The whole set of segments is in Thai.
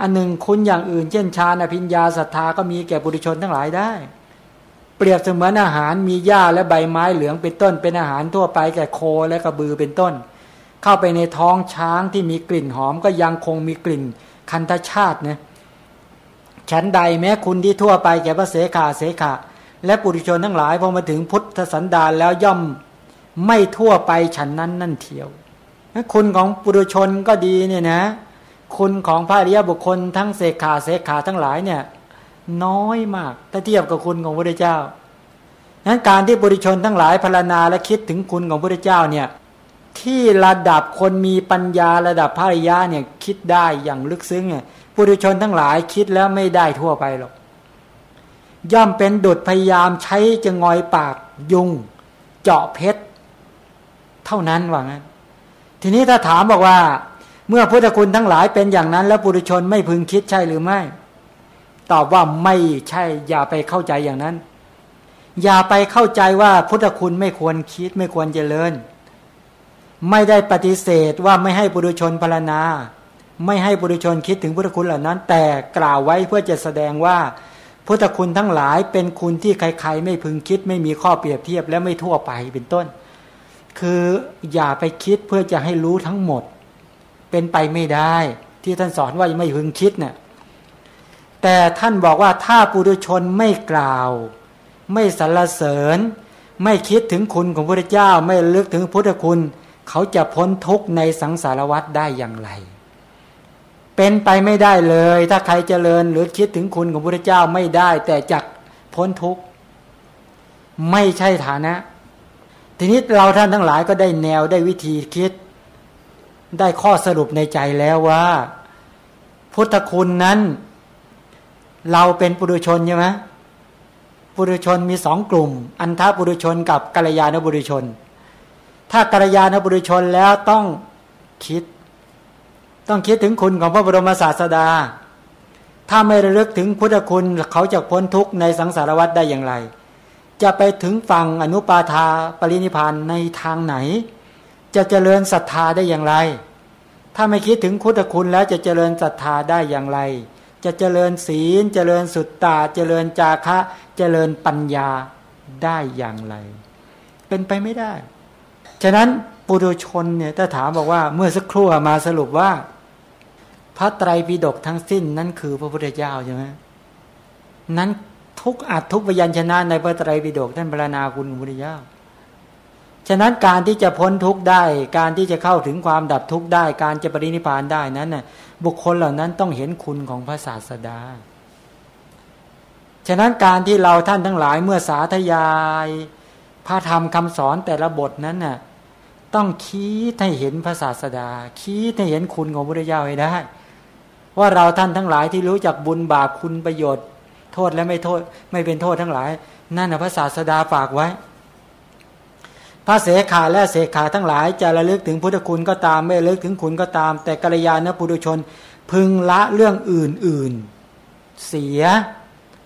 อันหนึ่งคุณอย่างอื่น เช่นฌาอภิญญาศรัทธาก็มีแก่บุรุชนทั้งหลายได้ เปรียบเสมือนอาหารมีหญ้าและใบไม้เหลืองเป็นต้น เป็นอาหารทั่วไปแก่โคและกระบือเป็นต้น เข้าไปในท้องช้างที่มีกลิ่นหอมก็ยังคงมีกลิ่นคันธชาตินะฉันใดแม้คุณที่ทั่วไปแก่พระเสขาเสขาและปุถุชนทั้งหลายพอมาถึงพุทธสันดานแล้วย่อมไม่ทั่วไปฉันนั้นนั่นเทียวคุณของปุถุชนก็ดีเนี่ยนะ คุณของพระอริยบุคคลทั้งเสขาเสขาทั้งหลายเนี่ย น้อยมากถ้าเทียบกับคุณของพระเจ้านั้นการที่บุริชนทั้งหลายพรณาและคิดถึงคุณของพระเจ้าเนี่ยที่ระดับคนมีปัญญาระดับพระอริยะเนี่ยคิดได้อย่างลึกซึ้งเนี่ยปุถุชนทั้งหลายคิดแล้วไม่ได้ทั่วไปหรอกย่อมเป็นดุดพยายามใช้จะงอยปากยุง เจาะเพชร เท่านั้นว่างั้น ทีนี้ถ้าถามบอกว่า เมื่อพุทธคุณทั้งหลายเป็นอย่างนั้น แล้วปุถุชนไม่พึงคิดใช่หรือไม่ ตอบว่าไม่ใช่ อย่าไปเข้าใจอย่างนั้น อย่าไปเข้าใจว่าพุทธคุณไม่ควรคิดไม่ควรเจริญ ไม่ได้ปฏิเสธว่าไม่ให้ปุถุชนพรณนา ไม่ให้บุรุชนคิดถึงพุทธคุณเหล่านั้น แต่กล่าวไว้เพื่อจะแสดงว่าพุทธคุณทั้งหลายเป็นคุณที่ใครๆ ไม่พึงคิด ไม่มีข้อเปรียบเทียบและไม่ทั่วไปเป็นต้น คืออย่าไปคิดเพื่อจะให้รู้ทั้งหมด เป็นไปไม่ได้ ที่ท่านสอนว่าไม่พึงคิดเนะ่ยแต่ท่านบอกว่าถ้าปุถุชนไม่กล่าว ไม่สรรเสริญ ไม่คิดถึงคุณของพระเจ้า ไม่ลึกถึงพุทธคุณ เขาจะพ้นทุกข์ในสังสารวัฏได้อย่างไร เป็นไปไม่ได้เลย ถ้าใครเจริญหรือคิดถึงคุณของพระเจ้าไม่ได้ แต่จักพ้นทุกข์ไม่ใช่ฐานะ ทีนี้เราท่านทั้งหลายก็ได้แนวได้วิธีคิด ได้ข้อสรุปในใจแล้วว่า พุทธคุณนั้น เราเป็นปุถุชนใช่ไหมปุถุชนมีสองกลุ่ม อันทปุถุชนกับกัลยาณบุรุชน ถ้ากัลยาณบุรุชนแล้วต้องคิด ต้องคิดถึงคุณของพระบรมศาสดา ถ้าไม่ระลึกถึงพุทธคุณเขาจะพ้นทุกข์ในสังสารวัฏได้อย่างไร จะไปถึงฝั่งอนุปาทาปรินิพานในทางไหน จะเจริญศรัทธาได้อย่างไร ถ้าไม่คิดถึงพุทธคุณแล้วจะเจริญศรัทธาได้อย่างไร จะเจริญศีล เจริญสุตตา เจริญจาคะ เจริญปัญญาได้อย่างไร เป็นไปไม่ได้ ฉะนั้นปุถุชนเนี่ยถ้าถามบอกว่าเมื่อสักครู่มาสรุปว่า พระไตรปิฎกทั้งสิ้นนั้นคือพระพุทธเจ้าใช่ไหมนั้นทุกอัดทุกพยัญชนะในพระไตรปิฎกท่านพรณนาคุณพระพุทธเจ้า ฉะนั้นการที่จะพ้นทุกข์ได้ การที่จะเข้าถึงความดับทุกข์ได้ การจะปรินิพานได้นั้นน่ะบุคคลเหล่านั้นต้องเห็นคุณของพระศาสดา ฉะนั้นการที่เราท่านทั้งหลายเมื่อสาธยายพระธรรมคำสอนแต่ละบทนั้นน่ะต้องคิดให้เห็นพระศาสดา คิดให้เห็นคุณของพระพุทธเจ้าให้ได้ ว่าเราท่านทั้งหลายที่รู้จักบุญบาปคุณประโยชน์ โทษและไม่โทษ ไม่เป็นโทษทั้งหลาย นั่นนะพระศาสดาฝากไว้ ระเสขาและเสขาทั้งหลายจะระลึกถึงพุทธคุณก็ตามไม่ระลึกถึงคุณก็ตาม แต่กัลยาณปุถุชนพึงละเรื่องอื่นๆ เสีย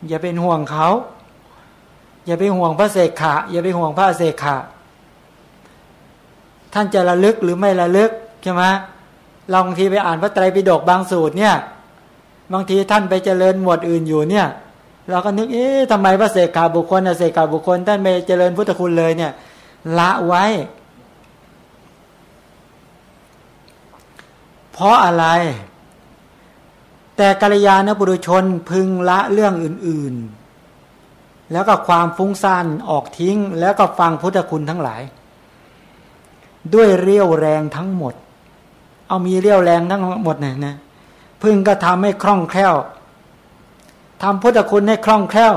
อย่าเป็นห่วงเขาอย่าไปห่วงพระเสขาอย่าไปห่วงพระเสขาท่านจะระลึกหรือไม่ระลึกใช่ไหมลองทีไปอ่านพระไตรปิฎกบางสูตรเนี่ย บางทีท่านไปเจริญหมวดอื่นอยู่เนี่ย เราก็นึกเอ๊ะทำไมพระเสกขาบุคคลเสกขาบุคคลท่านไม่เจริญพุทธคุณเลยเนี่ย ละไว้ เพราะอะไร แต่กัลยาณบุรุชนพึงละเรื่องอื่น ๆ แล้วก็ความฟุ้งซ่านออกทิ้ง แล้วก็ฟังพุทธคุณทั้งหลาย ด้วยเรี่ยวแรงทั้งหมด เอามีเรี่ยวแรงทั้งหมดเนี่ยนะพึงก็ทำให้คล่องแคล่วทำพุทธคุณให้คล่องแคล่ว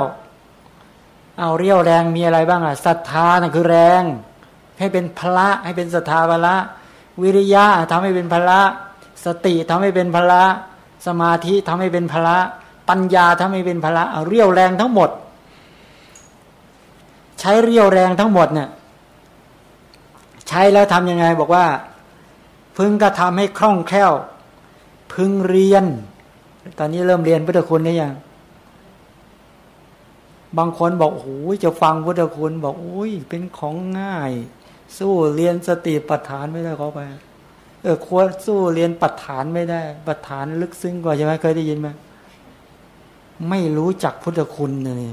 เอาเรี่ยวแรงมีอะไรบ้างอะศรัทธานั่นคือแรง ให้เป็นพละให้เป็นศรัทธาพละ วิริยะทำให้เป็นพละ สติทำให้เป็นพละ สมาธิทำให้เป็นพละ ปัญญาทำให้เป็นพละเอาเรี่ยวแรงทั้งหมด ใช้เรี่ยวแรงทั้งหมดเนี่ยใช้แล้วทํำยังไงบอกว่า พึงกระทำให้คล่องแคล่ว พึงเรียน ตอนนี้เริ่มเรียนพุทธคุณนี่ยัง บางคนบอกโอ้ยจะฟังพุทธคุณ บอกโอ้ยเป็นของง่าย สู้เรียนสติปัฏฐานไม่ได้เขาไป เออควรสู้เรียนปัจฐานไม่ได้ปัจฐานลึกซึ้งกว่าใช่ไหมเคยได้ยินไหมไม่รู้จักพุทธคุณเลย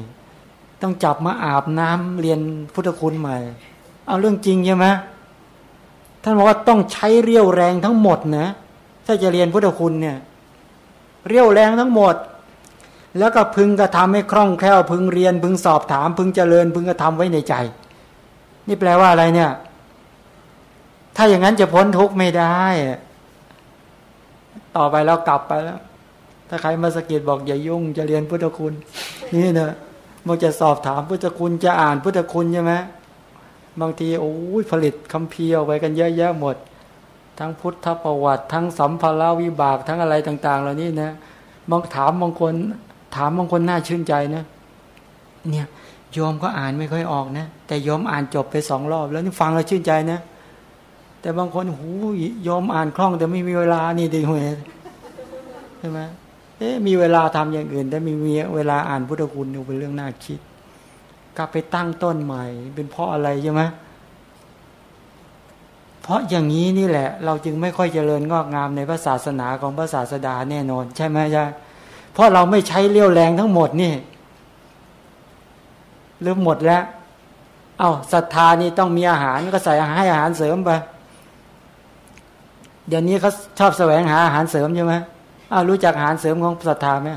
ต้องจับมาอาบน้ำเรียนพุทธคุณใหม่ เอาเรื่องจริงใช่ไหมท่านบอกว่าต้องใช้เรี่ยวแรงทั้งหมดนะถ้าจะเรียนพุทธคุณเนี่ย เรี่ยวแรงทั้งหมด แล้วก็พึงกระทำให้คล่องแคล่ว พึงเรียนพึงสอบถาม พึงเจริญ พึงกระทำไว้ในใจ นี่แปลว่าอะไรเนี่ย ถ้าอย่างนั้นจะพ้นทุกข์ไม่ได้ ต่อไปแล้วกลับไปแล้ว ถ้าใครมาสกิดบอกอย่ายุ่ง จะเรียนพุทธคุณ นี่นะมันจะสอบถามพุทธคุณจะอ่านพุทธคุณใช่ไหมบางทีโอ้ยผลิตคำเพียวไปกันเยอะแยะหมด ทั้งพุทธประวัติ ทั้งสัมภาระวิบากทั้งอะไรต่าง ๆ เหล่านี้นะบางถามบางคน ถามบางคนน่าชื่นใจนะเนี่ยโยมก็อ่านไม่ค่อยออกนะ แต่โยมอ่านจบไปสองรอบ แล้วนี่ฟังแล้วชื่นใจนะ แต่บางคนหูยอมอ่านคล่อง แต่ไม่มีเวลานี่ดีหัวใช่ไหมเอ๊ะมีเวลาทำอย่างอื่น แต่มีเวลาอ่านพุทธคุณเป็นเรื่องน่าคิดกลับไปตั้งต้นใหม่ เป็นเพราะอะไรใช่ไหมเพราะอย่างนี้นี่แหละ เราจึงไม่ค่อยเจริญงอกงามในพระศาสนาของพระศาสดาแน่นอน ใช่ไหมใช่ เพราะเราไม่ใช้เลี้ยวแรงทั้งหมดนี่เริ่มหมดแล้ว เอา้าศรัทธานี่ต้องมีอาหารก็ใส่ให้อาหารเสริมไปเดี๋ยวนี้เขาชอบแสวงหาอาหารเสริมใช่ไหมอ้าวรู้จักอาหารเสริมของศรัทธาไหม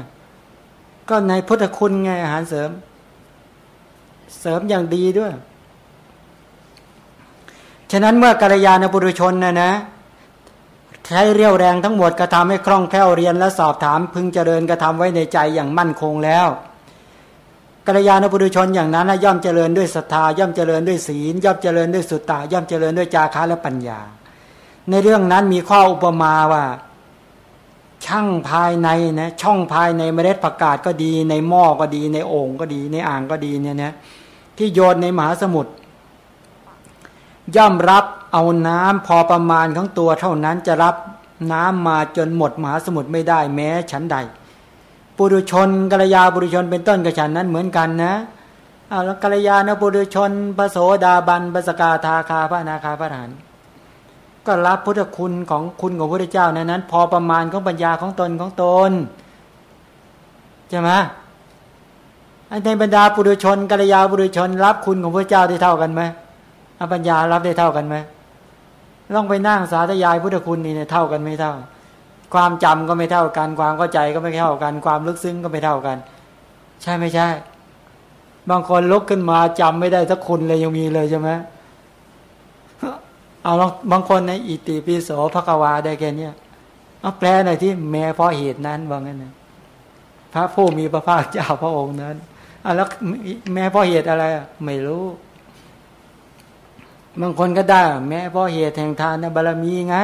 ก็ในพุทธคุณไงอาหารเสริม เสริมอย่างดีด้วย ฉะนั้นเมื่อกัลยาณบุรุชนนะนะ ใช้เรี่ยวแรงทั้งหมดกระทำให้คล่องแคล่วเรียนและสอบถามพึงเจริญกระทำไว้ในใจอย่างมั่นคงแล้วกัลยาณบุรุชนอย่างนั้นย่อมเจริญด้วยศรัทธาย่อมเจริญด้วยศีล ย่อมเจริญด้วยสุตตาย่อมเจริญด้วยจาคะและปัญญา ในเรื่องนั้นมีข้ออุปมาว่า ช่างภายในนะช่องภายในเมล็ดผักกาดก็ดี ในหม้อก็ดี ในโอ่งก็ดี ในอ่างก็ดีเนี่ยนะที่โยนในมหาสมุทร ย่อมรับเอาน้ำพอประมาณของตัวเท่านั้นจะรับน้ำมาจนหมดมหาสมุทรไม่ได้แม้ชั้นใด ปุรุชนกัลยาปุรุชนเป็นต้นกับฉันนั้นเหมือนกันนะเอาแล้วกัลยาณปุรุชนพระโสดาบันปสกาทาคาพระนาคาพระหานก็รับพุทธคุณของคุณของพระเจ้าในนั้น พอประมาณของปัญญาของตนของตนใช่ไหมในบรรดาปุถุชนกัลยาปุถุชนรับคุณของพระเจ้าได้เท่ากันไหม อปัญญารับได้เท่ากันไหมลองไปนั่งสาธยายพุทธคุณนี่เนี่ยเท่ากันไม่เท่า ความจำก็ไม่เท่ากัน ความเข้าใจก็ไม่เท่ากัน ความลึกซึ้งก็ไม่เท่ากัน ใช่ไม่ใช่ บางคนลุกขึ้นมาจำไม่ได้สักคุณเลยยังมีเลยใช่ไหมเอาลองบางคนในอิติปิโสภควาได้แค่นี้เอาแปลหน่อยที่แม้เพราะเหตุนั้นว่างั้นนะพระผู้มีพระภาคเจ้าพระองค์นั้นอะแล้วแม้เพราะเหตุอะไร ไม่รู้ บางคนก็ได้ แม้เพราะเหตุแห่งทานบารมีไง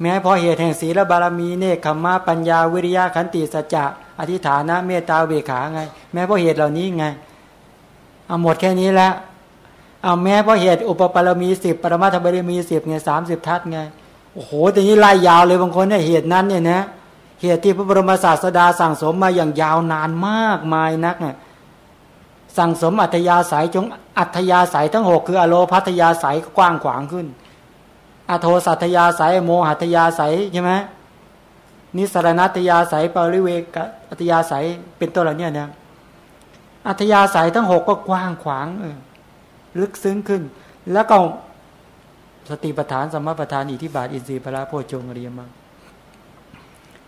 แม้เพราะเหตุแห่งศีลบารมีเนคขมาปัญญาวิริยะขันติสัจจะอธิฐานะเมตตาเวขาไง แม้เพราะเหตุเหล่านี้ไงเอาหมดแค่นี้แล้วเอาแม้เพราะเหตุอุปปารมีสิบปรมาทบารมีสิบไงสามสิบทัศไงโอ้โหแต่นี้ไล่ยาวเลยบางคนเนี่ยเหตุนั้นเนี่ยนะเหตุที่พระบรมศาสดาสั่งสมมาอย่างยาวนานมากมายนักเนี่ย สั่งสมอัธยาศัยจงอัธยาศัยทั้งหกคืออโลพัทยาศัยกว้างขวางขึ้น อโทสัตยาศัยโมหัตยาศัยใช่ไหมนิสรณัตยาศัยปริเวกอัตยาศัยเป็นตัวอะไรเนี่ยนะอัธยาศัยทั้งหกก็กว้างขวางเออลึกซึ้งขึ้น แล้วก็สติปัฏฐานสมปัฏฐานอิทิบาทอินทรีย์พระโพชงอริยมรรค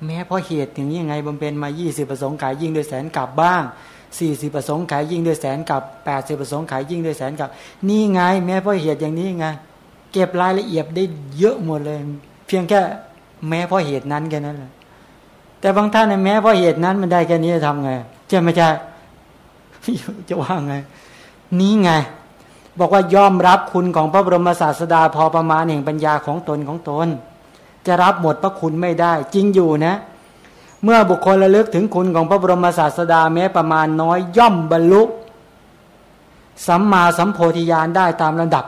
แม้เพราะเหตุอย่างนี้ยังไงบำเพ็ญมายี่สิบประสงค์ขายยิ่งด้วยแสนกลับบ้าง สี่สิบประสงค์ขายยิ่งด้วยแสนกับแปดสิบประสงค์ขายยิ่งด้วยแสนกับ นี่ไง แม้เพราะเหตุอย่างนี้ไงเก็บรายละเอียดได้เยอะหมดเลย เพียงแค่แม้เพราะเหตุนั้นแค่นั้นแหละแต่บางท่านแม้เพราะเหตุนั้นมันได้แค่นี้จะทำไงจะไม่ใช่จะว่าไง นี้ไง บอกว่ายอมรับคุณของพระบรมศาสดาพอประมาณแห่งปัญญาของตนของตน จะรับหมดพระคุณไม่ได้ จริงอยู่นะ เมื่อบุคคลระลึกถึงคุณของพระบรมศาสดาแม้ประมาณน้อยย่อมบรรลุสัมมาสัมโพธิญาณได้ตามระดับ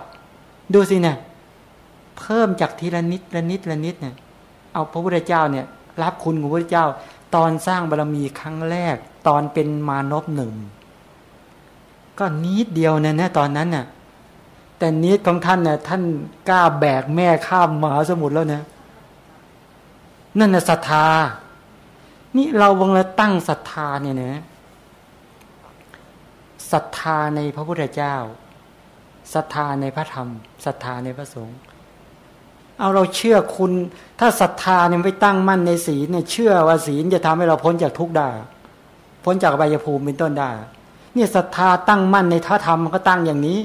ดูสิเนี่ยเพิ่มจากทีละนิดละนิดละนิดเนี่ยเอาพระพุทธเจ้าเนี่ย รับคุณของพระพุทธเจ้า ตอนสร้างบารรมีครั้งแรก ตอนเป็นมานพหนึ่งก็นิดเดียวเนี่ยนะตอนนั้นน่ะแต่นิดของท่านเนี่ยท่านกล้าแบกแม่ข้ามมหาสมุทรแล้วนะนั่นน่ะศรัทธา นี่เราวังละตั้งศรัทธาเนี่ยนะศรัทธาในพระพุทธเจ้าศรัทธาในพระธรรมศรัทธาในพระสงฆ์เอาเราเชื่อคุณ ถ้าศรัทธาเนี่ยไม่ตั้งมั่นในศีลเนี่ยเชื่อว่าศีลจะทำให้เราพ้นจากทุกข์ได้ พ้นจากใบยภูมิเป็นต้นได้เนี่ยศรัทธาตั้งมั่นในท่าธรรมก็ตั้งอย่างนี้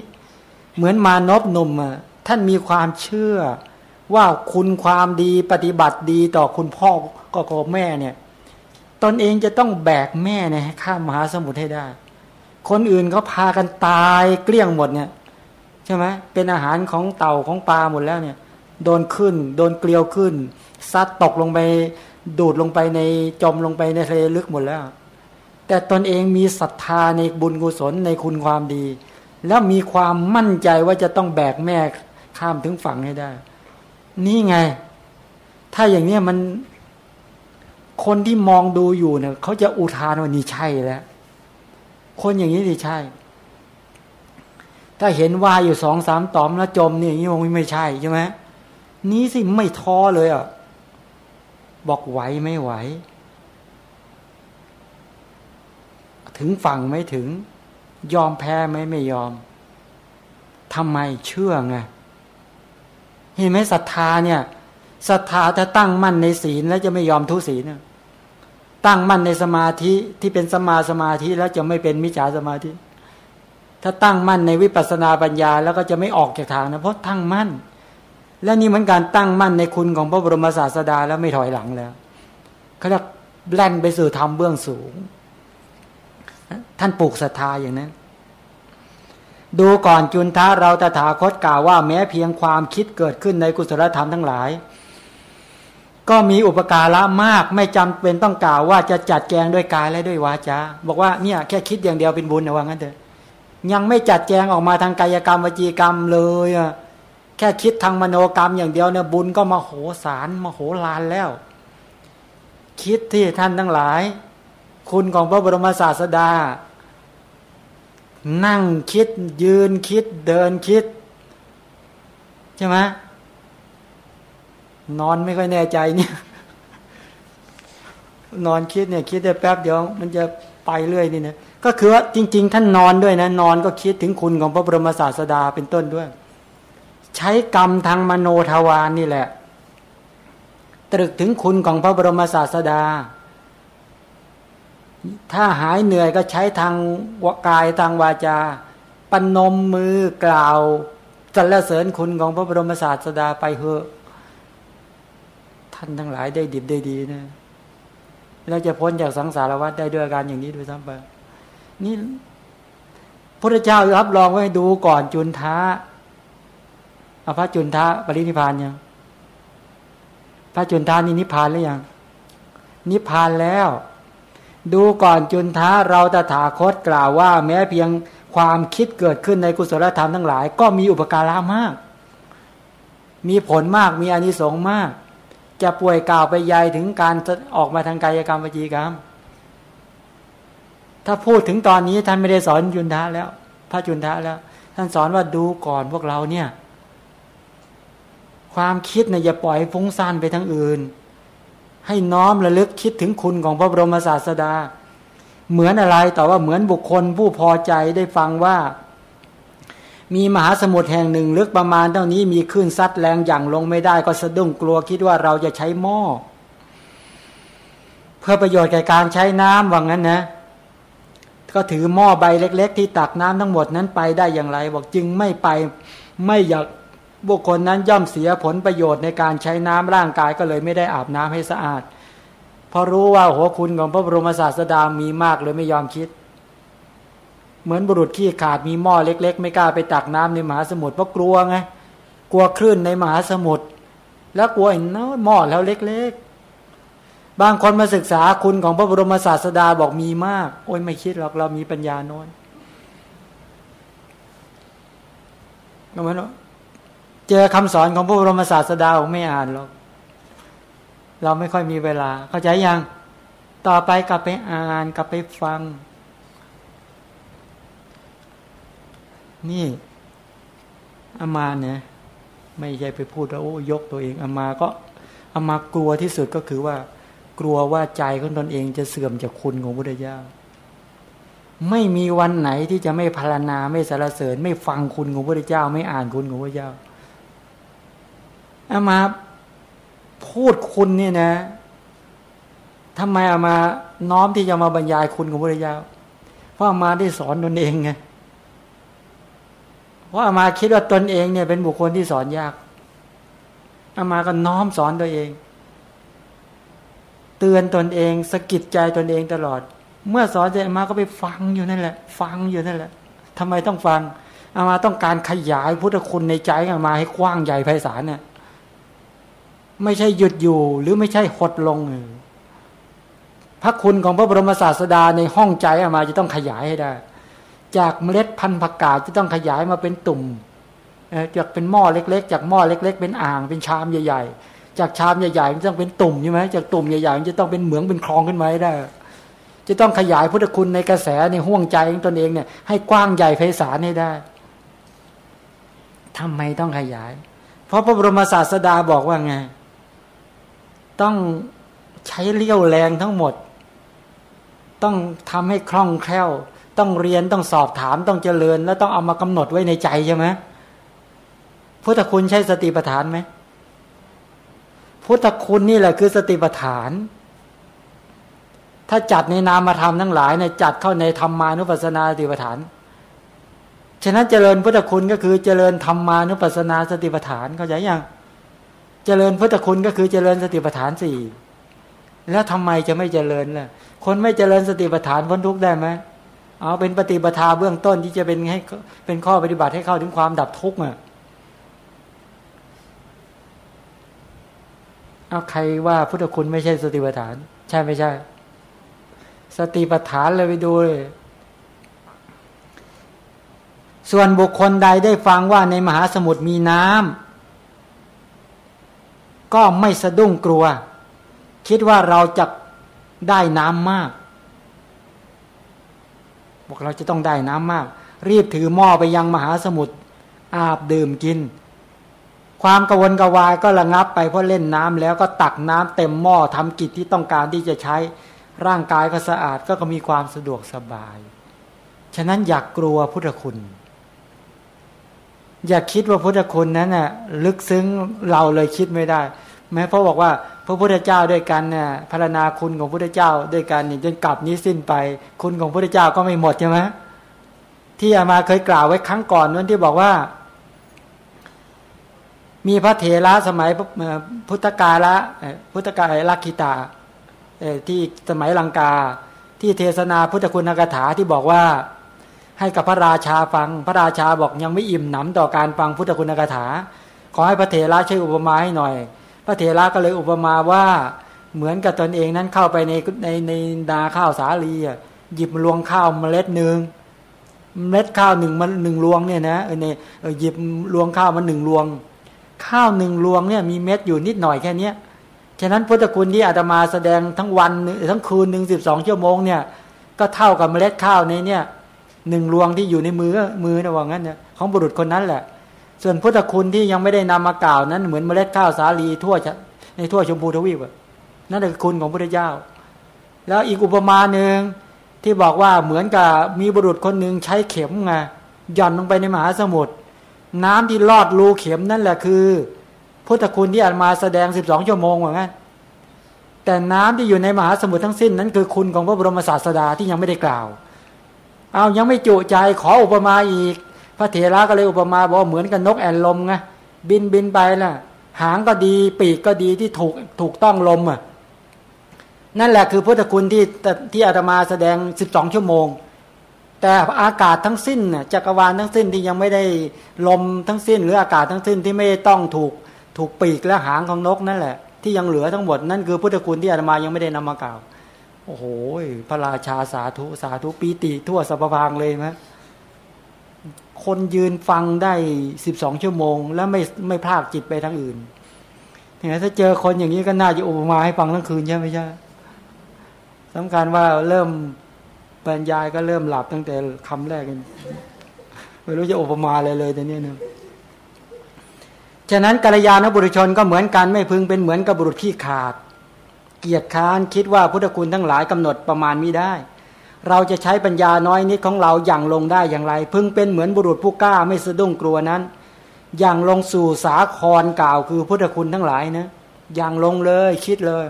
เหมือนมานพนมอะท่านมีความเชื่อว่าคุณความดีปฏิบัติดีต่อคุณพ่อก็แม่เนี่ย ตนเองจะต้องแบกแม่เนี่ยข้ามมหาสมุทรให้ได้ คนอื่นเขาพากันตายเกลี้ยงหมดเนี่ยใช่ไหมเป็นอาหารของเต่าของปลาหมดแล้วเนี่ย โดนขึ้น โดนเกลียวขึ้นซัดตกลงไปดูดลงไปในจมลงไปในทะเลลึกหมดแล้ว แต่ตนเองมีศรัทธาในบุญกุศลในคุณความดี แล้วมีความมั่นใจว่าจะต้องแบกแม่ข้ามถึงฝั่งให้ได้ นี่ไง ถ้าอย่างนี้มัน คนที่มองดูอยู่เนี่ยเขาจะอุทานว่านี่ใช่แล้ว คนอย่างนี้ที่ใช่ ถ้าเห็นว่าอยู่สองสามตอมแล้วจมเนี่ยนี่คงไม่ใช่ใช่ไหมนี้สิไม่ท้อเลยอะบอกไหวไม่ไหว ถึงฝั่งไม่ถึง ยอมแพ้ไหมไม่ยอมทำไมเชื่อไงเห็นไหมศรัทธาเนี่ยศรัทธาถ้าตั้งมั่นในศีลแล้วจะไม่ยอมทุศีล ตั้งมั่นในสมาธิที่เป็นสมาสมาธิแล้วจะไม่เป็นมิจฉาสมาธิ ถ้าตั้งมั่นในวิปัสสนาปัญญา แล้วก็จะไม่ออกจากทางนะเพราะตั้งมั่น และนี่เหมือนการตั้งมั่นในคุณของพระบรมศาสดาแล้วไม่ถอยหลังแล้วเขาเรียกแล่นไปสู่ธรรมเบื้องสูง ท่านปลูกศรัทธาอย่างนั้นดูก่อนจุนท้าเราตถาคตกล่าวว่าแม้เพียงความคิดเกิดขึ้นในกุศลธรรมทั้งหลาย ก็มีอุปการะมากไม่จำเป็นต้องกล่าวว่าจะจัดแจงด้วยกายและด้วยวาจาบอกว่าเนี่ยแค่คิดอย่างเดียวเป็นบุญนะว่างั้นเถอะยังไม่จัดแจงออกมาทางกายกรรมวจีกรรมเลยอะแค่คิดทางมโนกรรมอย่างเดียวเนี่ยบุญก็มาโหสารมาโหลานแล้ว คิดที่ท่านทั้งหลาย คุณของพระบรมศาสดา นั่งคิดยืนคิดเดินคิด ใช่ไหม นอนไม่ค่อยแน่ใจเนี่ย นอนคิดเนี่ย คิดได้แป๊บเดียว มันจะไปเรื่อยนี่นะก็คือว่าจริง ๆ ท่านนอนด้วยนะ นอนก็คิดถึงคุณของพระบรมศาสดาเป็นต้นด้วย ใช้กรรมทางมโนทวารนนี่แหละ ตรึกถึงคุณของพระบรมศาสดา ถ้าหายเหนื่อยก็ใช้ทางวกายทางวาจาปนมมือกล่าวสรรเสริญคุณของพระบรมศาสดาไปเหอะ ท่านทั้งหลายได้ดิบได้ดีนะเราจะพ้นจากสังสารวัฏได้ด้วยอาการอย่างนี้ด้วยซ้ำไปนี่พระเจ้ารับรองไว้ดูก่อนจุนท้าอพระจุนท้าปรินิพานยังพระจุนท้านี่นิพานหรือยังนิพานแล้ว ดูก่อนจุนท้าเราตถาคตกล่าวว่า แม้เพียงความคิดเกิดขึ้นในกุศลธรรมทั้งหลาย ก็มีอุปการะมาก มีผลมากมีอนิสงส์มาก จะป่วยกล่าวไปยายถึงการออกมาทางกายกรรมวจีกรรม ถ้าพูดถึงตอนนี้ท่านไม่ได้สอนจุนทะแล้ว พระจุนทะแล้ว ท่านสอนว่าดูก่อนพวกเราเนี่ย ความคิดเนี่ยอย่าปล่อยฟุ้งซ่านไปทั้งอื่น ให้น้อมระลึกคิดถึงคุณของพระบรมศาสดา เหมือนอะไรแต่ว่าเหมือนบุคคลผู้พอใจได้ฟังว่า มีมหาสมุทรแห่งหนึ่งลึกประมาณเท่านี้มีคลื่นซัดแรงอย่างลงไม่ได้ก็สะดุ้งกลัวคิดว่าเราจะใช้หม้อเพื่อประโยชน์แก่การใช้น้ำว่างั้นนะ ก็ถือหม้อใบเล็ก ๆ ที่ตักน้ำทั้งหมดนั้นไปได้อย่างไร บอกจึงไม่ไปไม่อยากบุคคลนั้นย่อมเสียผลประโยชน์ในการใช้น้ำร่างกายก็เลยไม่ได้อาบน้ำให้สะอาด เพราะรู้ว่าหัวคุณของพระบรมศาสดามีมากเลยไม่ยอมคิด เหมือนบุรุษขี้ขาดมีหม้อเล็ก ๆ ไม่กล้าไปตักน้ำในมหาสมุทรเพราะกลัวไงกลัวคลื่นในมหาสมุทรแล้วกลัวเห็นหม้อแล้วเล็ก ๆ บางคนมาศึกษาคุณของพระบรมศาสดาบอกมีมาก โอ้ยไม่คิดหรอกเรามีปัญญาโน้อยก็มือนเจอคำสอนของพระบรมศาสดาไม่อ่านหรอกเราไม่ค่อยมีเวลา เข้าใจยัง ต่อไปกลับไปอ่านกลับไปฟัง นี่อามาเนี่ยไม่ใช่ไปพูดว่าโอ้ยกตัวเองอามาก็อามากลัวที่สุดก็คือว่า กลัวว่าใจของตนเองจะเสื่อมจากคุณของพระพุทธเจ้า ไม่มีวันไหนที่จะไม่พารณาไม่สรรเสริญ ไม่ฟังคุณของพระพุทธเจ้า ไม่อ่านคุณของพระเจ้าอามาพูดคุณเนี่ยนะทำไมอามาน้อมที่จะมาบรรยายคุณของพระพุทธเจ้าเพราะอามาได้สอนตนเองไง เพราะอามาคิดว่าตนเองเนี่ยเป็นบุคคลที่สอนยากอามาก็น้อมสอนตัวเอง เตือนตนเองสะกิดใจตนเองตลอด เมื่อสอนเสร็จอามาก็ไปฟังอยู่นั่นแหละ ฟังอยู่นั่นแหละทำไมต้องฟังอามาต้องการขยายพุทธคุณในใจอามาให้กว้างใหญ่ไพศาลเนี่ยไม่ใช่หยุดอยู่ หรือไม่ใช่หดลงพระคุณของพระบรมศาสดาในห้องใจอามาจะต้องขยายให้ได้ จากเมล็ดพันธุ์ผักกาดจะต้องขยายมาเป็นตุ่มจากเป็นหม้อเล็ก ๆ จากหม้อเล็ก ๆ เป็นอ่างเป็นชามใหญ่ ๆ จากชามใหญ่ๆมันต้องเป็นตุ่มใช่ไหมจากตุ่มใหญ่ๆมันจะต้องเป็นเหมืองเป็นคลองขึ้นมาได้ จะต้องขยายพุทธคุณในกระแสในห่วงใจของตนเองเนี่ยให้กว้างใหญ่ไพศาลให้ได้ทำไมต้องขยาย เพราะพระบรมศาสดาบอกว่าไง ต้องใช้เลี้ยวแรงทั้งหมด ต้องทำให้คล่องแคล่ว ต้องเรียนต้องสอบถามต้องเจริญ แล้วต้องเอามากำหนดไว้ในใจใช่ไหมพุทธคุณใช่สติปัฏฐานไหมพุทธคุณนี่แหละคือสติปัฏฐาน ถ้าจัดในนามธรรมทั้งหลายในจัดเข้าในธรรมานุปัสสนาสติปัฏฐาน ฉะนั้นเจริญพุทธคุณก็คือเจริญธรรมานุปัสสนาสติปัฏฐานเข้าใจยังเจริญพุทธคุณก็คือเจริญสติปัฏฐานสี่แล้วทำไมจะไม่เจริญล่ะ คนไม่เจริญสติปัฏฐานพ้นทุกข์ได้ไหม เอาเป็นปฏิปทาเบื้องต้นที่จะเป็นให้เป็นข้อปฏิบัติให้เข้าถึงความดับทุกข์อะเอาใครว่าพุทธคุณไม่ใช่สติปัฏฐาน ใช่ไม่ใช่ สติปัฏฐานเลยไปดูเลยส่วนบุคคลใดได้ฟังว่าในมหาสมุทรมีน้ำก็ไม่สะดุ้งกลัว คิดว่าเราจะได้น้ำมาก บอกเราจะต้องได้น้ำมาก รีบถือหม้อไปยังมหาสมุทรอาบดื่มกิน ความกวนกวายก็ระงับไปเพราะเล่นน้ำแล้วก็ตักน้ำเต็มหม้อทำกิจที่ต้องการที่จะใช้ร่างกายก็สะอาดก็ก็มีความสะดวกสบาย ฉะนั้นอย่ากกลัวพุทธคุณ อย่าคิดว่าพุทธคุณนั้นน่ะลึกซึ้งเราเลยคิดไม่ได้ แม้เพราะบอกว่าพระพุทธเจ้าด้วยกันเนี่ยพารณาคุณของพระพุทธเจ้าด้วยกันเนี่ยจนกลับนี้สิ้นไป คุณของพระพุทธเจ้าก็ไม่หมดใช่ไหมที่อามาเคยกล่าวไว้ครั้งก่อนนั้นที่บอกว่า มีพระเถระสมัยพุทธกาละพุทธกาลักขิตาที่สมัยลังกาที่เทศนาพุทธคุณกถาที่บอกว่าให้กับพระราชาฟัง พระราชาบอกยังไม่อิ่มหนำต่อการฟังพุทธคุณกถา ขอให้พระเถระช่วยอุปมาให้หน่อย พระเถระก็เลยอุปมาว่าเหมือนกับตนเองนั้นเข้าไปในในในนาข้าวสาลีหยิบรวงข้าวเมล็ดหนึ่งเมล็ดข้าวหนึ่งมันหนึ่งรวงเนี่ยนะเออเนี่ยหยิบรวงข้าวมันหนึ่งรวง ข้าวหนึ่งรวงเนี่ยมีเม็ดอยู่นิดหน่อยแค่เนี้ยฉะนั้นพุทธคุณที่อาตมาแสดงทั้งวันทั้งคืนหนึ่งสิบสองชั่วโมงเนี่ยก็เท่ากับเมล็ดข้าวในเนี่ยหนึ่งรวงที่อยู่ในมือมือนะว่างั้นเนี่ยของบุรุษคนนั้นแหละ ส่วนพุทธคุณที่ยังไม่ได้นำมากล่าวนั้น เหมือนเมล็ดข้าวสาลีทั่วในทั่วชมพูทวีปนั่นคือคุณของพระเจ้า แล้วอีกอุปมาหนึ่งที่บอกว่าเหมือนกับมีบุรุษคนหนึ่งใช้เข็มไงหย่อนลงไปในมหาสมุทรน้ำที่ลอดรูเข็มนั่นแหละคือ พุทธคุณที่อามาแสดงสิบสองชั่วโมงว่างั้นแต่น้ำที่อยู่ในมหาสมุทรทั้งสิ้นนั้นคือคุณของพระบรมศาสดาที่ยังไม่ได้กล่าว เอายังไม่จุใจขออุปมาอีก พระเถระก็เลยอุปมาบอกเหมือนกับนกแอ่นลมไงบินบินไปล่ะ หางก็ดีปีกก็ดีที่ถูกถูกต้องลมอะนั่นแหละคือพุทธคุณที่ที่อาตมาแสดงสิบสองชั่วโมง แต่อากาศทั้งสิ้นจักรวาลทั้งสิ้นที่ยังไม่ได้ลมทั้งสิ้น หรืออากาศทั้งสิ้นที่ไม่ต้องถูกถูกปีกและหางของนกนั่นแหละ ที่ยังเหลือทั้งหมดนั่นคือพุทธคุณที่อาตมายังไม่ได้นำมากล่าว โอ้โหพระราชาสาธุสาธุปีติทั่วสัพพางเลยไหม คนยืนฟังได้สิบสองชั่วโมง แล้วไม่ไม่พลากจิตไปทั้งอื่นเนี่ยถ้าเจอคนอย่างนี้ก็น่าจะอุปมาให้ฟังทั้งคืนใช่ไหมใช่สำคัญว่าเริ่มบรรยายก็เริ่มหลับตั้งแต่คำแรกไม่รู้จะอุปมาอะไรเลยแต่เนี้ยนะฉะนั้นกัลยาณบุรุชนก็เหมือนกันไม่พึงเป็นเหมือนกับบุรุษขี้ขาด เกียรติค้านคิดว่าพุทธคุณทั้งหลายกำหนดประมาณมิได้ เราจะใช้ปัญญาน้อยนิดของเราอย่างลงได้อย่างไร พึงเป็นเหมือนบุรุษผู้กล้าไม่สะดุ้งกลัวนั้น อย่างลงสู่สาครกล่าวคือพุทธคุณทั้งหลายนะอย่างลงเลยคิดเลย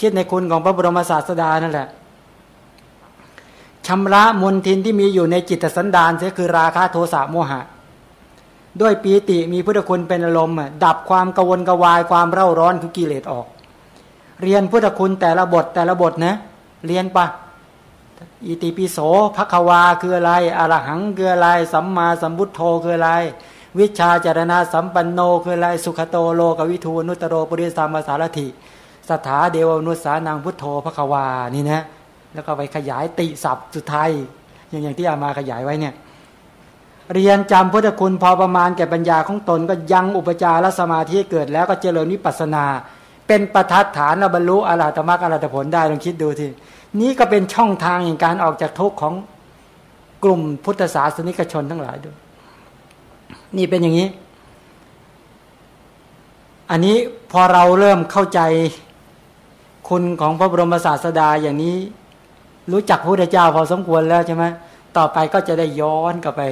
คิดในคุณของพระบรมศาสดานั่นแหละชำระมนทินที่มีอยู่ในจิตสันดานก็คือราคะโทสะโมหะ ด้วยปีติมีพุทธคุณเป็นอารมณ์ดับความกวนกวายความเร่าร้อนคือกิเลสออก เรียนพุทธคุณแต่ละบทแต่ละบทนะ เรียนปะ อิติปิโสภควาคืออะไรอรหังคืออะไร สัมมาสัมพุทโธคืออะไร วิชาจารณาสัมปันโนคืออะไร สุขโตโลกวิทูนุตโรปุริสามาสารถิสถาเดวนุสานังพุทโธภควานี่นะ แล้วก็ไปขยายติศัพท์สุดท้ายอย่างอย่างที่อามาขยายไว้เนี่ยเรียนจำพุทธคุณพอประมาณแก่ปัญญาของตนก็ยังอุปจารสมาธิเกิดแล้วก็เจริญวิปัสนา เป็นประทัดฐานบรรลุอรหัตมรรคอรหัตผลได้ลองคิดดูที นี้ก็เป็นช่องทางแห่งการออกจากทุกข์ของกลุ่มพุทธศาสนิกชนทั้งหลายด้วย นี่เป็นอย่างนี้ อันนี้พอเราเริ่มเข้าใจคุณของพระบรมศาสดาอย่างนี้ รู้จักพระพุทธเจ้าพอสมควรแล้วใช่ไหมต่อไปก็จะได้ย้อนกลับไป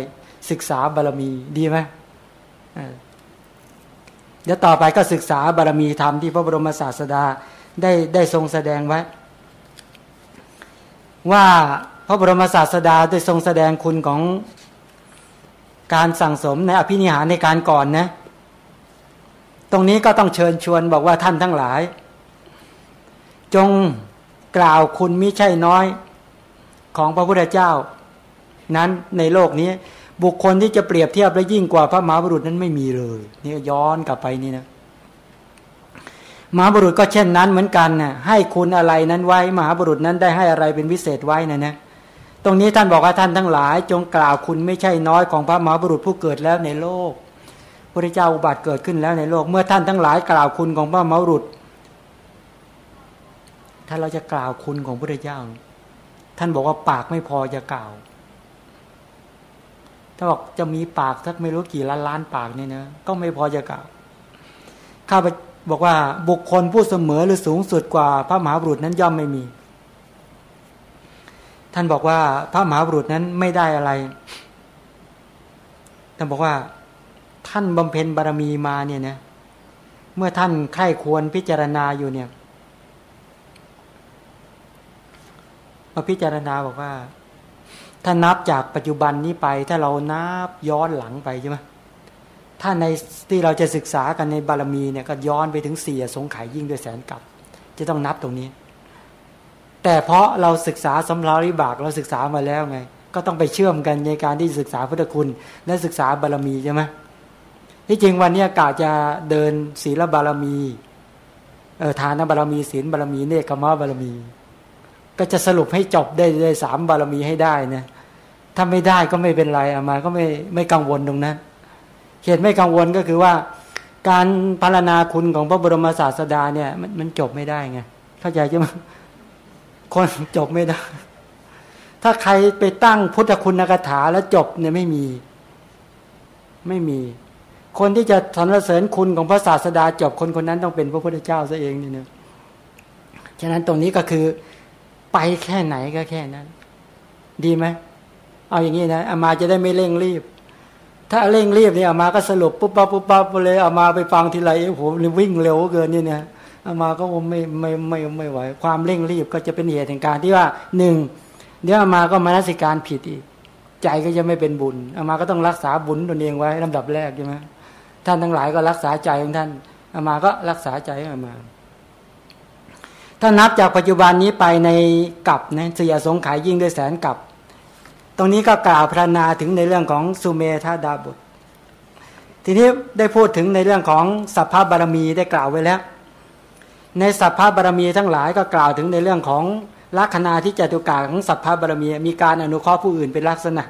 ศึกษาบารมีดีไหมเดี๋ยวต่อไปก็ศึกษาบารมีธรรมที่พระบรมศาสดาได้ได้ทรงแสดงไว้ ว่าพระบรมศาสดาได้ทรงแสดงคุณของการสั่งสมในอภินิหารในการก่อนนะ ตรงนี้ก็ต้องเชิญชวนบอกว่าท่านทั้งหลาย จงกล่าวคุณมิใช่น้อยของพระพุทธเจ้า นั้นในโลกนี้ บุคคลที่จะเปรียบเทียบและยิ่งกว่าพระมหาบุรุษนั้นไม่มีเลย นี่ย้อนกลับไปนี่นะ มหาบุรุษก็เช่นนั้นเหมือนกันนะ่ะให้คุณอะไรนั้นไว้มหาบุรุษนั้นได้ให้อะไรเป็นวิเศษไว้นะนะตรงนี้ท่านบอกว่าท่านทั้งหลาย จงกล่าวคุณไม่ใช่น้อยของพระมหาบุรุษผู้เกิดแล้วในโลกพระเจ้าอุบัติเกิดขึ้นแล้วในโลก เมื่อท่านทั้งหลายกล่าวคุณของพระมหาบุรุษ ถ้าเราจะกล่าวคุณของพระเจ้า ท่านบอกว่าปากไม่พอจะกล่าวถ้าบอกจะมีปากสักไม่รู้กี่ล้านล้านปากเนี่ยนะก็ไม่พอจะกล่าวข้าพ บอกว่าบุคคลผู้เสมอหรือสูงสุดกว่าพระมหาบุรุษนั้นย่อมไม่มี ท่านบอกว่าพระมหาบุรุษนั้นไม่ได้อะไร ท่านบอกว่า ท่านบำเพ็ญบารมีมาเนี่ยนะเมื่อท่านใคร่ควรพิจารณาอยู่เนี่ยมาพิจารณาบอกว่า ถ้านับจากปัจจุบันนี้ไป ถ้าเรานับย้อนหลังไปใช่ไหม ถ้าในที่เราจะศึกษากันในบารมีเนี่ยก็ย้อนไปถึงสี่สงไขยิ่งด้วยแสนกับ จะต้องนับตรงนี้ แต่เพราะเราศึกษาสำราริบากเราศึกษามาแล้วไง ก็ต้องไปเชื่อมกันในการที่ศึกษาพุทธคุณ และศึกษาบารมีใช่ไหมที่จริงวันนี้กาจะเดินศีลบารมีเออทานบารมีศีลบารมีเนคขมาบารมี ก็จะสรุปให้จบได้ได้สามบารมีให้ได้นะถ้าไม่ได้ก็ไม่เป็นไรอามาก็ไม่ไม่กังวลตรงนั้น เหตุไม่กังวลก็คือว่า การพารณาคุณของพระบรมศาสดาเนี่ยมันมันจบไม่ได้ไงเข้าใจใช่ไหมคนจบไม่ได้ ถ้าใครไปตั้งพุทธคุณกถาแล้วจบเนี่ยไม่มี ไม่มี คนที่จะสรรเสริญคุณของพระศาสดาจบคนคนนั้นต้องเป็นพระพุทธเจ้าซะเองเนี่ยฉะนั้นตรงนี้ก็คือไปแค่ไหนก็แค่นั้น ดีไหมเอาอย่างนี้นะอามาจะได้ไม่เร่งรีบ ถ้าเร่งรีบเนี่ยอามาก็สรุปปุ๊บปั๊บปุ๊บปั๊บเลยอามาไปฟังทีไรโอ้โหวิ่งเร็วเกินนี่เนี่ยอามาก็ไม่ไม่ไม่ไม่ไหว ความเร่งรีบก็จะเป็นเหตุแห่งการที่ว่าหนึ่งเดี๋ยวอามาก็มานัสิการผิดอีก ใจก็จะไม่เป็นบุญอามาก็ต้องรักษาบุญตนเองไว้ลำดับแรกใช่ไหมท่านทั้งหลายก็รักษาใจของท่านอามาก็รักษาใจอามาถ้านับจากปัจจุบันนี้ไปในกับนะเสียสงขายยิ่งด้วยแสนกับ ตรงนี้ก็กล่าวพรรณนาถึงในเรื่องของสุเมธาดาบททีนี้ได้พูดถึงในเรื่องของสัพพะบารมีได้กล่าวไว้แล้ว ในสัพพะบารมีทั้งหลายก็กล่าวถึงในเรื่องของลักษณะที่จตุกาของสัพพะบารมี มีการอนุเคราะห์ผู้อื่นเป็นลักษณะ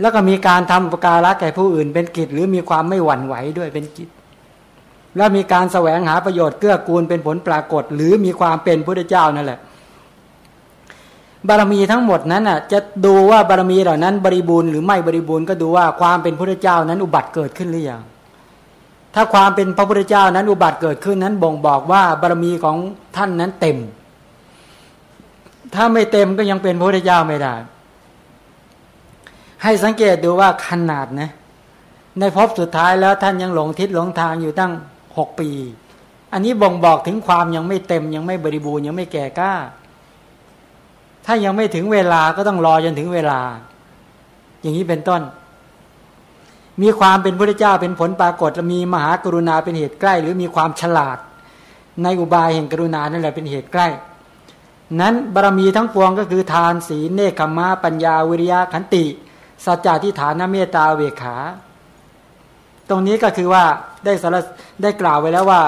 แล้วก็มีการทำประการละแก่ผู้อื่นเป็นกิจ หรือมีความไม่หวั่นไหวด้วยเป็นกิจ แล้วมีการแสวงหาประโยชน์เกื้อกูลเป็นผลปรากฏ หรือมีความเป็นพระเจ้านั่นแหละ บารมีทั้งหมดนั้นอะจะดูว่าบารมีเหล่านั้น บริบูรณ์หรือไม่บริบูรณ์ก็ดูว่าความเป็นพระเจ้านั้นอุบัติเกิดขึ้นหรือยังถ้าความเป็นพระพุทธเจ้านั้นอุบัติเกิดขึ้นนั้นบ่งบอกว่าบารมีของท่านนั้นเต็ม ถ้าไม่เต็มก็ยังเป็นพระพุทธเจ้าไม่ได้ ให้สังเกตดูว่าขนาดนะในภพสุดท้ายแล้วท่านยังหลงทิศหลงทางอยู่ตั้งหกปี อันนี้บ่งบอกถึงความยังไม่เต็มยังไม่บริบูรณ์ยังไม่แก่กล้า ถ้ายังไม่ถึงเวลาก็ต้องรอจนถึงเวลา อย่างนี้เป็นต้น มีความเป็นพระเจ้าเป็นผลปรากฏมีมหากรุณาเป็นเหตุใกล้ หรือมีความฉลาด ในอุบายแห่งกรุณานั่นแหละเป็นเหตุใกล้ นั้นบารมีทั้งปวงก็คือทานศีลเนคขมะปัญญาวิริยะขันติ สัจจะทิฏฐานเมตตาเวขา ตรงนี้ก็คือว่าได้สารได้กล่าวไว้แล้วว่า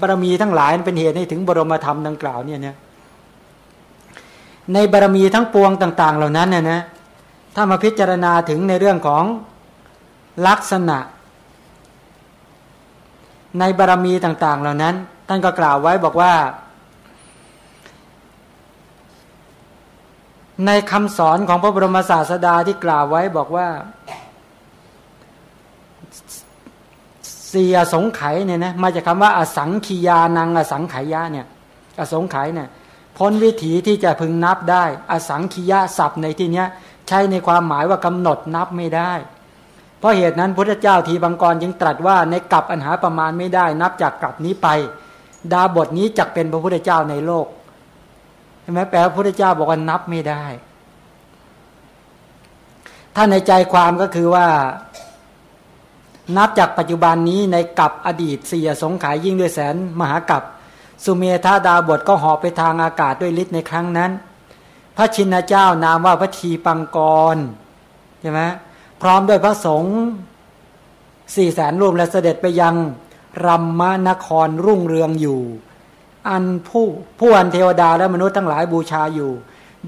บารมีทั้งหลายเป็นเหตุให้ถึงบรมธรรมดังกล่าวเนี่ยน ในบารมีทั้งปวงต่าง ๆ เหล่านั้นเนี่ยนะถ้ามาพิจารณาถึงในเรื่องของลักษณะ ในบารรมีต่าง ๆ เหล่านั้นท่านก็กล่าวไว้บอกว่า ในคำสอนของพระบรมศาสดาที่กล่าวไว้บอกว่าเสียสงไขเนี่ยนะมาจากคำว่า อสังคียานังอสังขายะเนี่ย อสงไขเนี่ย พ้นวิถีที่จะพึงนับได้ อสังคียะศัพท์ในที่นี้ใช้ในความหมายว่ากำหนดนับไม่ได้ เพราะเหตุนั้นพุทธเจ้าทีบังกรยังตรัสว่าในกลับอันหาประมาณไม่ได้ นับจากกลับนี้ไป ดาบทนี้จักเป็นพระพุทธเจ้าในโลกใช่ไหมแปลว่าพุทธเจ้าบอกว่านับไม่ได้ ถ้าในใจความก็คือว่า นับจากปัจจุบันนี้ในกับอดีตเสียสงขายยิ่งด้วยแสนมหากับ สุเมธาดาบทก็หอบไปทางอากาศด้วยฤทธิ์ในครั้งนั้น พระชินเจ้านามว่าพระทีปังกรใช่ไหมพร้อมด้วยพระสงฆ์สี่แสนรูปและเสด็จไปยังรัมมนครรุ่งเรืองอยู่ อันผู้ผู้อันเทวดาและมนุษย์ทั้งหลายบูชาอยู่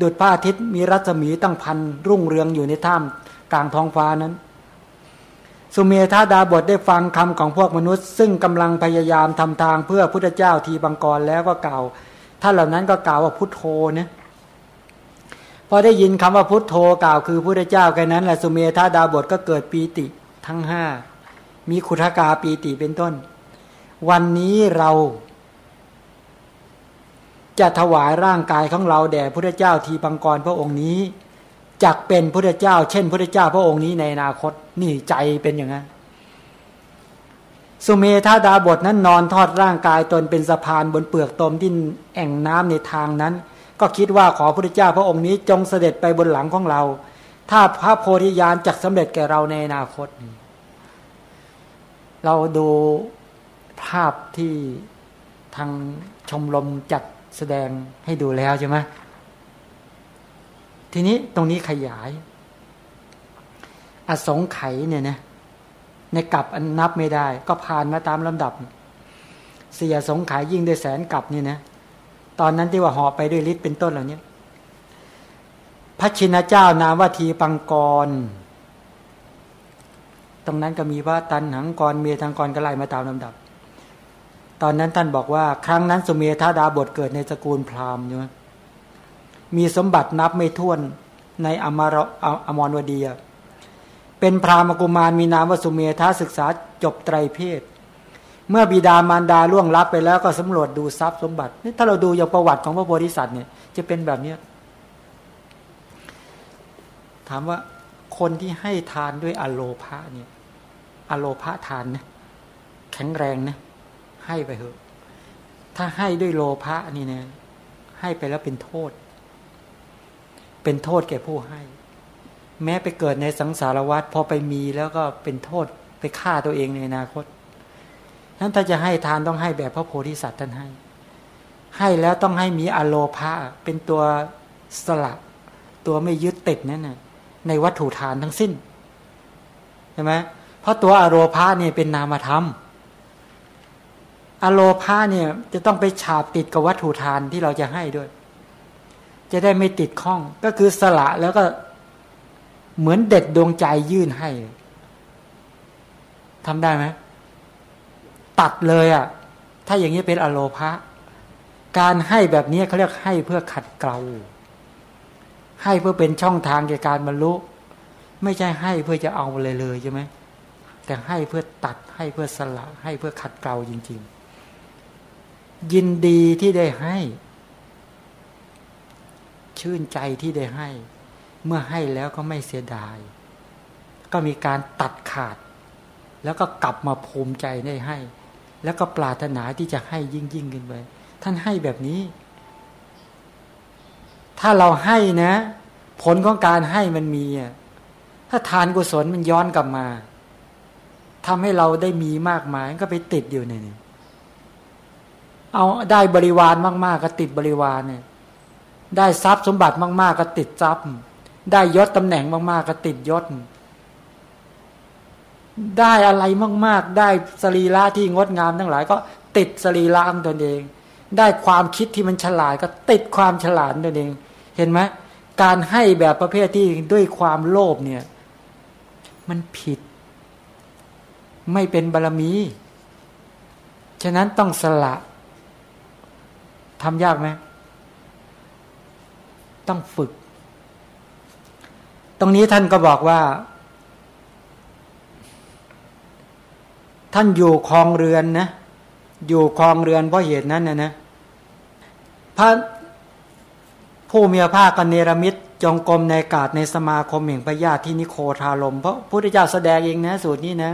ดุจพระอาทิตย์มีรัศมีตั้งพันรุ่งเรืองอยู่ในถ้ำกลางท้องฟ้านั้น สุเมธาดาบทได้ฟังคำของพวกมนุษย์ ซึ่งกำลังพยายามทำทางเพื่อพุทธเจ้าทีบังกรแล้วก็กล่าวท่านเหล่านั้นก็กล่าวว่าพุทโธเนี่ยพอได้ยินคำว่าพุทโธกล่าวคือพระเจ้าแค่นั้นแหละสุเมธาดาบทก็เกิดปีติทั้งห้ามีขุทกาปีติเป็นต้น วันนี้เรา จะถวายร่างกายของเราแด่พระเจ้าทีปังกรพระองค์นี้ จักเป็นพระเจ้า เช่นพระเจ้าพระองค์นี้ในอนาคต นี่ใจเป็นอย่างนั้นสุเมธาดาบทนั้นนอนทอดร่างกายตนเป็นสะพานบนเปลือกตมที่แอ่งน้ำในทางนั้น ก็คิดว่าขอพระเจ้าพระองค์นี้จงเสด็จไปบนหลังของเรา ถ้าพระโพธิญาณจักสำเร็จแก่เราในอนาคต เราดูภาพที่ทางชมรมจัดแสดงให้ดูแล้วใช่ไหม ทีนี้ตรงนี้ขยาย อสงไขยเนี่ยนะในกลับอันนับไม่ได้ ก็ผ่านมาตามลำดับเสียสงไขยยิ่งด้วยแสนกลับนี่นะตอนนั้นที่ว่าหอบไปด้วยฤทธิ์เป็นต้นเหล่านี้พระชินเจ้านามว่าทีปังกร ตรงนั้นก็มีว่าตันหังกรเมทังกรก็ไล่มาตามลำดับ ตอนนั้นท่านบอกว่า ครั้งนั้นสุเมธาดาบทเกิดในสกุลพราหมณ์ใช่ไหม มีสมบัตินับไม่ถ้วนในอมรอมรวดีเป็นพราหมกุมารมีนามวสุเมธาศึกษาจบไตรเพศ เมื่อบิดามารดาล่วงลับไปแล้วก็สำรวจดูทรัพย์สมบัตินี่ถ้าเราดูอย่างประวัติของพระโพธิสัตว์เนี่ยจะเป็นแบบเนี้ยถามว่าคนที่ให้ทานด้วยอโลภะเนี่ยอโลภะทานนะแข็งแรงนะให้ไปเถอะ ถ้าให้ด้วยโลภะนี่นะให้ไปแล้วเป็นโทษ เป็นโทษแก่ผู้ให้ แม้ไปเกิดในสังสารวัฏพอไปมีแล้วก็เป็นโทษไปฆ่าตัวเองในอนาคตนั้นถ้าจะให้ทานต้องให้แบบพระโพธิสัตว์ท่านให้ ให้แล้วต้องให้มีอโลภาเป็นตัวสละ ตัวไม่ยึดติดนั่นนะในวัตถุทานทั้งสิ้นใช่ไหมเพราะตัวอโลภาเนี่ยเป็นนามธรรมอโลภาเนี่ยจะต้องไปฉาบติดกับวัตถุทานที่เราจะให้ด้วย จะได้ไม่ติดข้อง ก็คือสละแล้วก็เหมือนเด็ดดวงใจยื่นให้ทำได้ไหมตัดเลยอะ่ะ ถ้าอย่างนี้เป็นอโลภะการให้แบบนี้เขาเรียกให้เพื่อขัดเกลาให้เพื่อเป็นช่องทางแก่การบรรลุ ไม่ใช่ให้เพื่อจะเอาเลยเลยใช่ไหมแต่ให้เพื่อตัดให้เพื่อสละ ให้เพื่อขัดเกลาจริง ๆ ยินดีที่ได้ให้ ชื่นใจที่ได้ให้ เมื่อให้แล้วก็ไม่เสียดาย ก็มีการตัดขาด แล้วก็กลับมาภูมิใจได้ให้ แล้วก็ปรารถนาที่จะให้ยิ่งยิ่งขึ้นไปท่านให้แบบนี้ ถ้าเราให้นะ ผลของการให้มันมีถ้าทานกุศลมันย้อนกลับมาทำให้เราได้มีมากมายก็ไปติดอยู่ในนี้เอาได้บริวารมาก ๆ ก็ติดบริวารเนี่ย ได้ทรัพย์สมบัติมาก ๆ ก็ติดทรัพย์ ได้ยศตำแหน่งมาก ๆ ก็ติดยศ ได้อะไรมาก ๆ ได้สรีระที่งดงามทั้งหลาย ก็ติดสรีระของตนเอง ได้ความคิดที่มันฉลาดก็ติดความฉลาดตนเอง เห็นไหมการให้แบบประเภทที่ด้วยความโลภเนี่ย มันผิด ไม่เป็นบารมี ฉะนั้นต้องสละทำยากไหม ต้องฝึก ตรงนี้ท่านก็บอกว่า ท่านอยู่คลองเรือนนะ อยู่คลองเรือนเพราะเหตุนั้นนะนะพระผู้มีพระภาคกันเนรมิตจงกรมในกาศในสมาคมแห่งพระญาติที่นิโคทารมเพราะพุทธเจ้าแสดงเองนะ สูตรนี้นะ